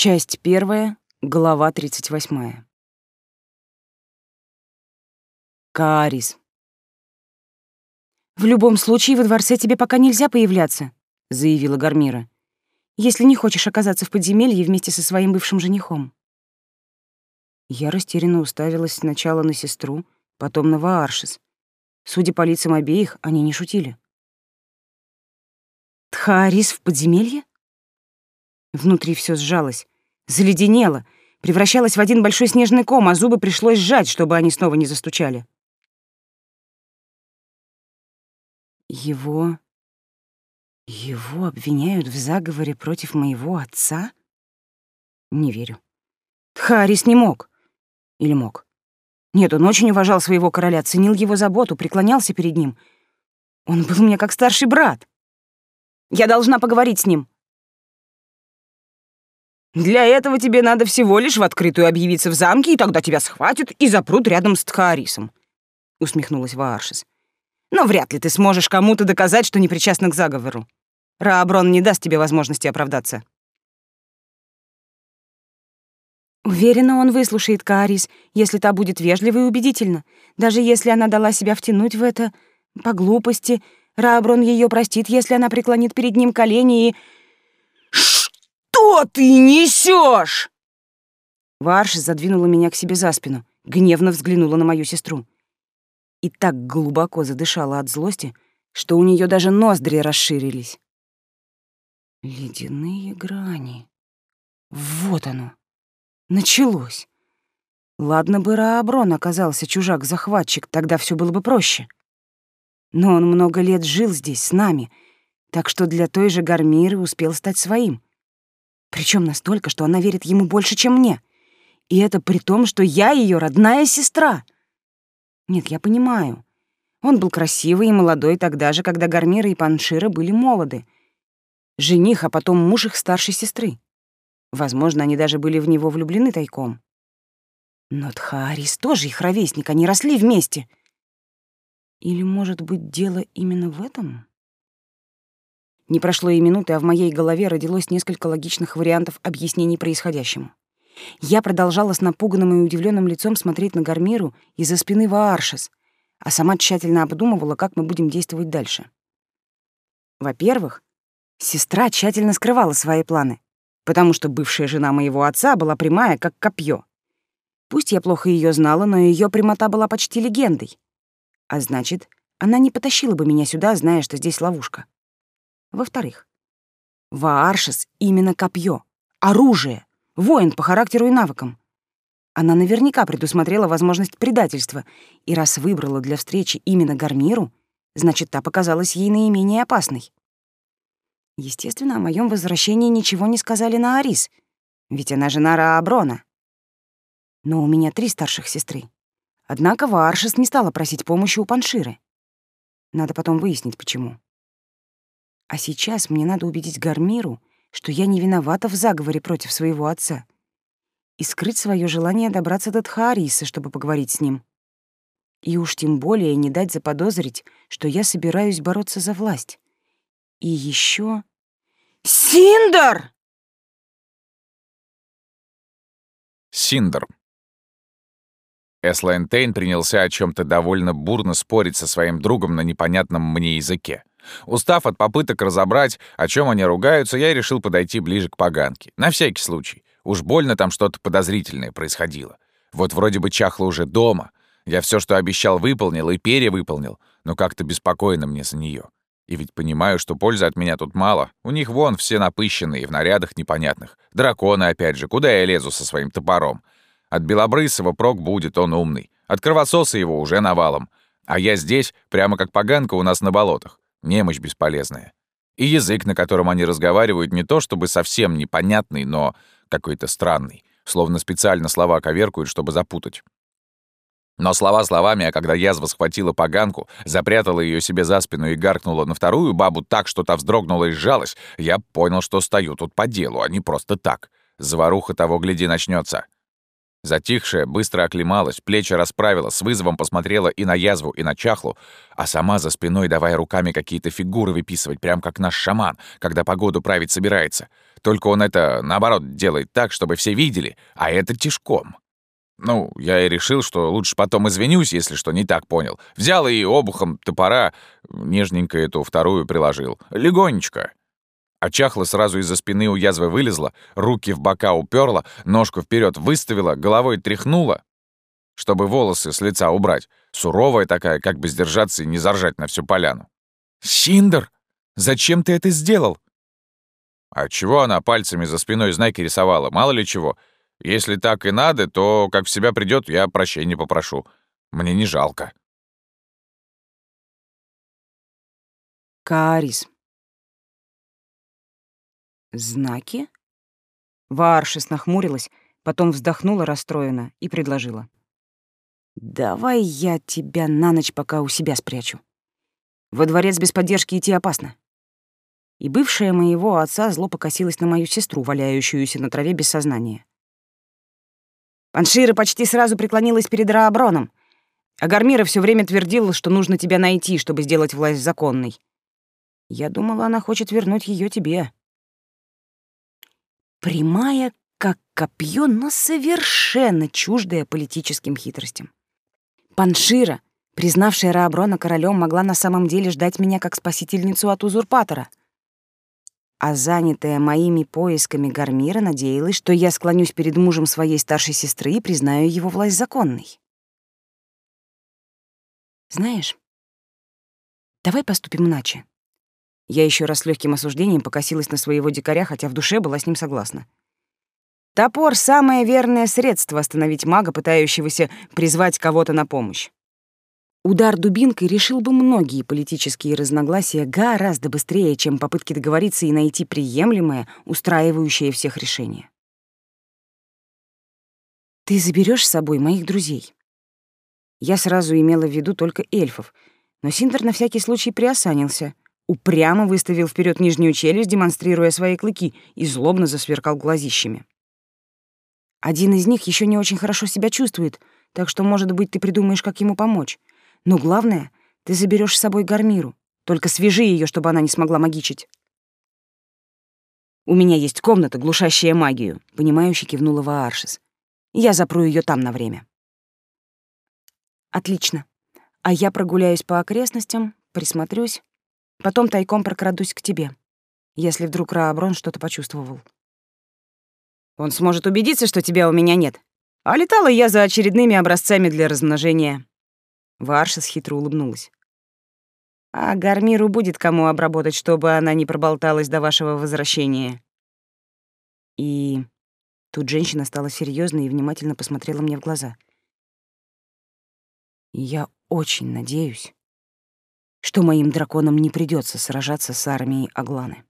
Часть первая, глава 38. Каарис. «В любом случае во дворце тебе пока нельзя появляться», — заявила Гармира, «если не хочешь оказаться в подземелье вместе со своим бывшим женихом». Я растерянно уставилась сначала на сестру, потом на Вааршис. Судя по лицам обеих, они не шутили. «Тхаарис в подземелье?» Внутри все сжалось, заледенело, превращалось в один большой снежный ком, а зубы пришлось сжать, чтобы они снова не застучали. Его... Его обвиняют в заговоре против моего отца? Не верю. Тхарис не мог. Или мог? Нет, он очень уважал своего короля, ценил его заботу, преклонялся перед ним. Он был мне как старший брат. Я должна поговорить с ним. Для этого тебе надо всего лишь в открытую объявиться в замке, и тогда тебя схватят и запрут рядом с Тхаарисом», — усмехнулась Вааршис. «Но вряд ли ты сможешь кому-то доказать, что не причастна к заговору. Рааброн не даст тебе возможности оправдаться». Уверена, он выслушает Каарис, если та будет вежлива и убедительна. Даже если она дала себя втянуть в это по глупости, Рааброн ее простит, если она преклонит перед ним колени и «Что ты несешь?» Варш задвинула меня к себе за спину, гневно взглянула на мою сестру. И так глубоко задышала от злости, что у нее даже ноздри расширились. Ледяные грани. Вот оно. Началось. Ладно бы Рааброн оказался чужак-захватчик, тогда все было бы проще. Но он много лет жил здесь, с нами, так что для той же Гармиры успел стать своим. Причем настолько, что она верит ему больше, чем мне. И это при том, что я ее родная сестра. Нет, я понимаю. Он был красивый и молодой тогда же, когда Гармира и Паншира были молоды. Жених, а потом муж их старшей сестры. Возможно, они даже были в него влюблены тайком. Но Тхаарис тоже их ровесник, они росли вместе. Или, может быть, дело именно в этом? Не прошло и минуты, а в моей голове родилось несколько логичных вариантов объяснений происходящему. Я продолжала с напуганным и удивленным лицом смотреть на Гармиру из-за спины Вааршес, а сама тщательно обдумывала, как мы будем действовать дальше. Во-первых, сестра тщательно скрывала свои планы, потому что бывшая жена моего отца была прямая, как копье. Пусть я плохо ее знала, но ее прямота была почти легендой. А значит, она не потащила бы меня сюда, зная, что здесь ловушка. Во-вторых, Вааршес именно копье, оружие, воин по характеру и навыкам. Она наверняка предусмотрела возможность предательства, и раз выбрала для встречи именно Гармиру, значит, та показалась ей наименее опасной. Естественно, о моем возвращении ничего не сказали на Арис, ведь она жена Рааброна. Но у меня три старших сестры. Однако Вааршес не стала просить помощи у Панширы. Надо потом выяснить, почему. А сейчас мне надо убедить Гармиру, что я не виновата в заговоре против своего отца, и скрыть свое желание добраться до Тхаариса, чтобы поговорить с ним. И уж тем более не дать заподозрить, что я собираюсь бороться за власть. И еще Синдер! Синдер. Эслайн Тейн принялся о чем то довольно бурно спорить со своим другом на непонятном мне языке. Устав от попыток разобрать, о чем они ругаются, я решил подойти ближе к поганке. На всякий случай. Уж больно там что-то подозрительное происходило. Вот вроде бы чахло уже дома. Я все, что обещал, выполнил и перевыполнил, но как-то беспокойно мне за нее. И ведь понимаю, что пользы от меня тут мало. У них вон все напыщенные, в нарядах непонятных. Драконы, опять же, куда я лезу со своим топором? От Белобрысова прок будет, он умный. От Кровососа его уже навалом. А я здесь, прямо как поганка у нас на болотах. Немощь бесполезная. И язык, на котором они разговаривают, не то чтобы совсем непонятный, но какой-то странный. Словно специально слова коверкуют, чтобы запутать. Но слова словами, а когда язва схватила поганку, запрятала ее себе за спину и гаркнула на вторую бабу так, что та вздрогнула и сжалась, я понял, что стою тут по делу, а не просто так. Заваруха того, гляди, начнется. Затихшая быстро оклемалась, плечи расправила, с вызовом посмотрела и на язву, и на чахлу, а сама за спиной давая руками какие-то фигуры выписывать, прям как наш шаман, когда погоду править собирается. Только он это, наоборот, делает так, чтобы все видели, а это тишком. Ну, я и решил, что лучше потом извинюсь, если что не так понял. Взял и обухом топора нежненько эту вторую приложил. Легонечко. А чахла сразу из-за спины у язвы вылезла, руки в бока уперла, ножку вперед выставила, головой тряхнула, чтобы волосы с лица убрать. Суровая такая, как бы сдержаться и не заржать на всю поляну. «Синдер, зачем ты это сделал?» А чего она пальцами за спиной знаки рисовала? Мало ли чего. Если так и надо, то, как в себя придет, я прощения попрошу. Мне не жалко. Карис, «Знаки?» Варшис нахмурилась, потом вздохнула расстроенно и предложила. «Давай я тебя на ночь пока у себя спрячу. Во дворец без поддержки идти опасно». И бывшая моего отца зло покосилась на мою сестру, валяющуюся на траве без сознания. Паншира почти сразу преклонилась перед Рааброном, а Гармира все время твердила, что нужно тебя найти, чтобы сделать власть законной. Я думала, она хочет вернуть ее тебе. Прямая, как копье, но совершенно чуждая политическим хитростям. Паншира, признавшая Рааброна королем, могла на самом деле ждать меня как спасительницу от узурпатора. А занятая моими поисками Гармира надеялась, что я склонюсь перед мужем своей старшей сестры и признаю его власть законной. Знаешь, давай поступим иначе. Я еще раз с легким осуждением покосилась на своего дикаря, хотя в душе была с ним согласна. Топор — самое верное средство остановить мага, пытающегося призвать кого-то на помощь. Удар дубинкой решил бы многие политические разногласия гораздо быстрее, чем попытки договориться и найти приемлемое, устраивающее всех решение. «Ты заберешь с собой моих друзей?» Я сразу имела в виду только эльфов, но Синдер на всякий случай приосанился — упрямо выставил вперед нижнюю челюсть, демонстрируя свои клыки, и злобно засверкал глазищами. Один из них еще не очень хорошо себя чувствует, так что, может быть, ты придумаешь, как ему помочь. Но главное, ты заберешь с собой гармиру. Только свяжи ее, чтобы она не смогла магичить. У меня есть комната, глушащая магию, понимающе кивнула Вааршис. Я запру ее там на время. Отлично. А я прогуляюсь по окрестностям, присмотрюсь, Потом тайком прокрадусь к тебе, если вдруг Рааброн что-то почувствовал. Он сможет убедиться, что тебя у меня нет. А летала я за очередными образцами для размножения. Варшас хитро улыбнулась. А Гармиру будет кому обработать, чтобы она не проболталась до вашего возвращения. И тут женщина стала серьезной и внимательно посмотрела мне в глаза. я очень надеюсь, что моим драконам не придется сражаться с армией Агланы.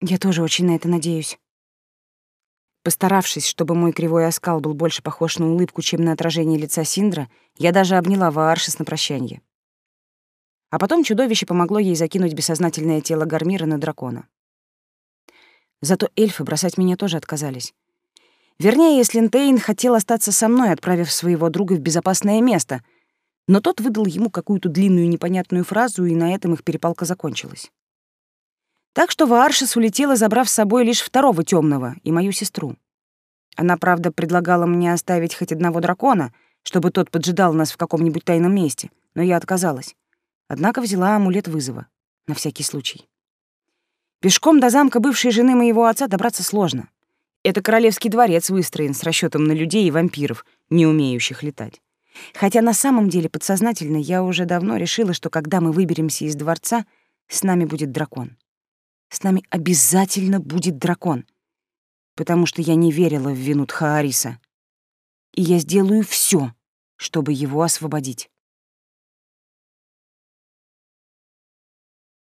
Я тоже очень на это надеюсь. Постаравшись, чтобы мой кривой оскал был больше похож на улыбку, чем на отражение лица Синдра, я даже обняла Вааршис на прощанье. А потом чудовище помогло ей закинуть бессознательное тело Гармира на дракона. Зато эльфы бросать меня тоже отказались. Вернее, если Нтейн хотел остаться со мной, отправив своего друга в безопасное место, но тот выдал ему какую-то длинную непонятную фразу, и на этом их перепалка закончилась. Так что Вааршис улетела, забрав с собой лишь второго темного и мою сестру. Она, правда, предлагала мне оставить хоть одного дракона, чтобы тот поджидал нас в каком-нибудь тайном месте, но я отказалась. Однако взяла амулет вызова, на всякий случай. Пешком до замка бывшей жены моего отца добраться сложно. Это королевский дворец выстроен с расчетом на людей и вампиров, не умеющих летать. Хотя на самом деле подсознательно я уже давно решила, что когда мы выберемся из дворца, с нами будет дракон. С нами обязательно будет дракон. Потому что я не верила в вину Тхаариса. И я сделаю все, чтобы его освободить.